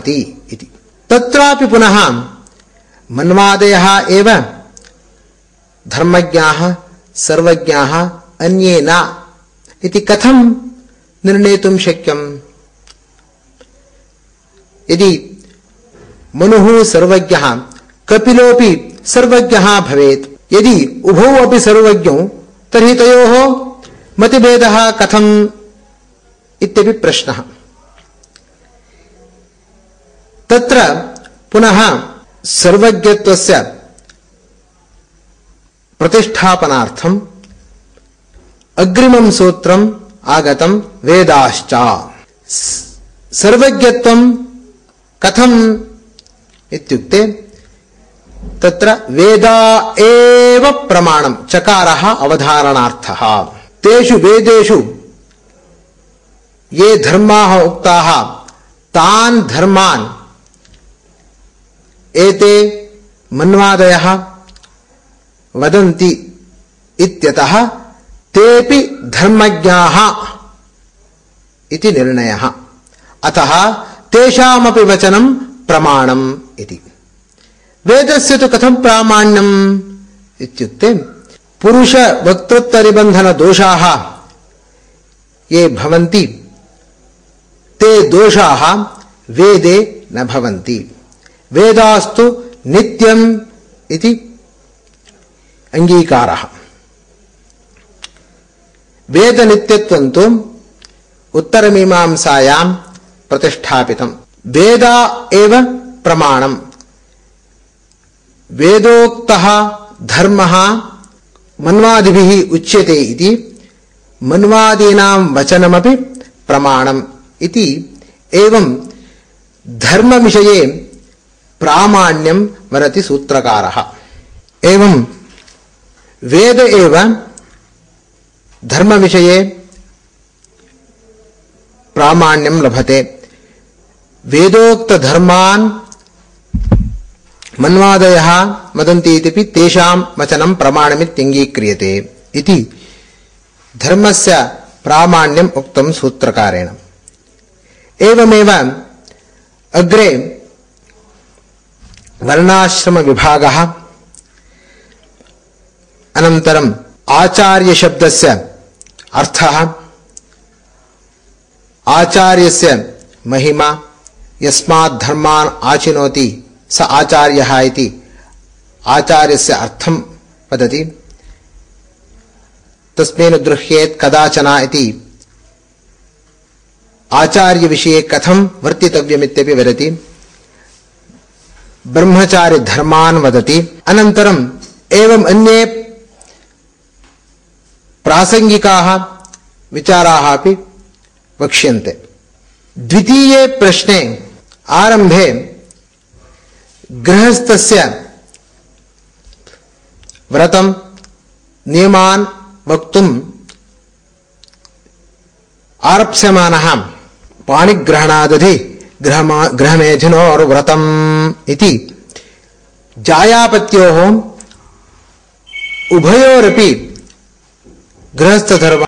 महति इति। तत्रापि पुनः मन्वादयः एव धर्मज्ञाः, सर्वज्ञाः अन्ये न इति कथं निर्णेतुं शक्यम्? यदि मनुः सर्वज्ञः, कपिलोऽपि सर्वज्ञः भवेत्, यदि उभौ अपि सर्वज्ञौ, तर्हि तयोः मतिभेदः कथम् इत्यपि प्रश्नः। तत्र पुनः सर्वज्ञत्वस्य प्रतिष्ठापनार्थम्, अग्रिमं सूत्रम् आगतं वेदाश्च। सर्वज्ञत्वं कथम् इत्युक्ते, तत्र वेदा एव प्रमाणं चकारः अवधारणार्थः। तेषु वेदेषु ये धर्माः उक्ताः, तान् धर्मान् एते मन्वादयः वदन्ति इत्यतः तेऽपि धर्मज्ञाः इति निर्णयः। अतः तेषामपि वचनं प्रमाणम् इति। वेदस्य तु कथं प्रामाण्यम् इत्युक्ते पुरुषवक्तृत्वनिबन्धनदोषाः ये भवन्ति, ते दोषाः वेदे न भवन्ति। वेदास्तु नित्यम् इति अङ्गीकारः वेदनित्यत्वं तु उत्तरमीमांसायां प्रतिष्ठापितम् वेदा एव प्रमाणम् वेदोक्तः धर्मः मन्वादिभिः उच्यते इति मन्वादीनां वचनमपि प्रमाणम् इति एवं धर्मविषये प्रामाण्यं वदति सूत्रकारः। एवं वेद एव धर्मविषये प्रामाण्यं लभते। वेदोक्तधर्मान् मन्वादयः वदन्ति इत्यपि तेषां वचनं प्रमाणमित्यङ्गीक्रियते इति धर्मस्य प्रामाण्यम् उक्तं सूत्रकारेण। एवमेव अग्रे वर्णाश्रमविभागः अनन्तरम् आचार्यशब्दस्य अर्थः। आचार्यस्य महिमा, यस्मात् धर्मान् आचिनोति स आचार्यः इति आचार्यस्य अर्थं वदति। तस्मिन् गृह्येत् कदाचन इति आचार्यविषये कथं वर्तितव्यमित्यपि वदति। ब्रह्मचारिधर्मान् वदति। अनन्तरम् एवम् अन्ये प्रासङ्गिकाः विचाराः अपि वक्ष्यन्ते। द्वितीये प्रश्ने आरम्भे गृहस्थस्य व्रतं नियमान् वक्तुम् आरप्स्यमानः पाणिग्रहणादधि गृहमा गृहमेधिनोर्व्रतम् इति जायापत्योः उभयोरपि गृहस्थधर्म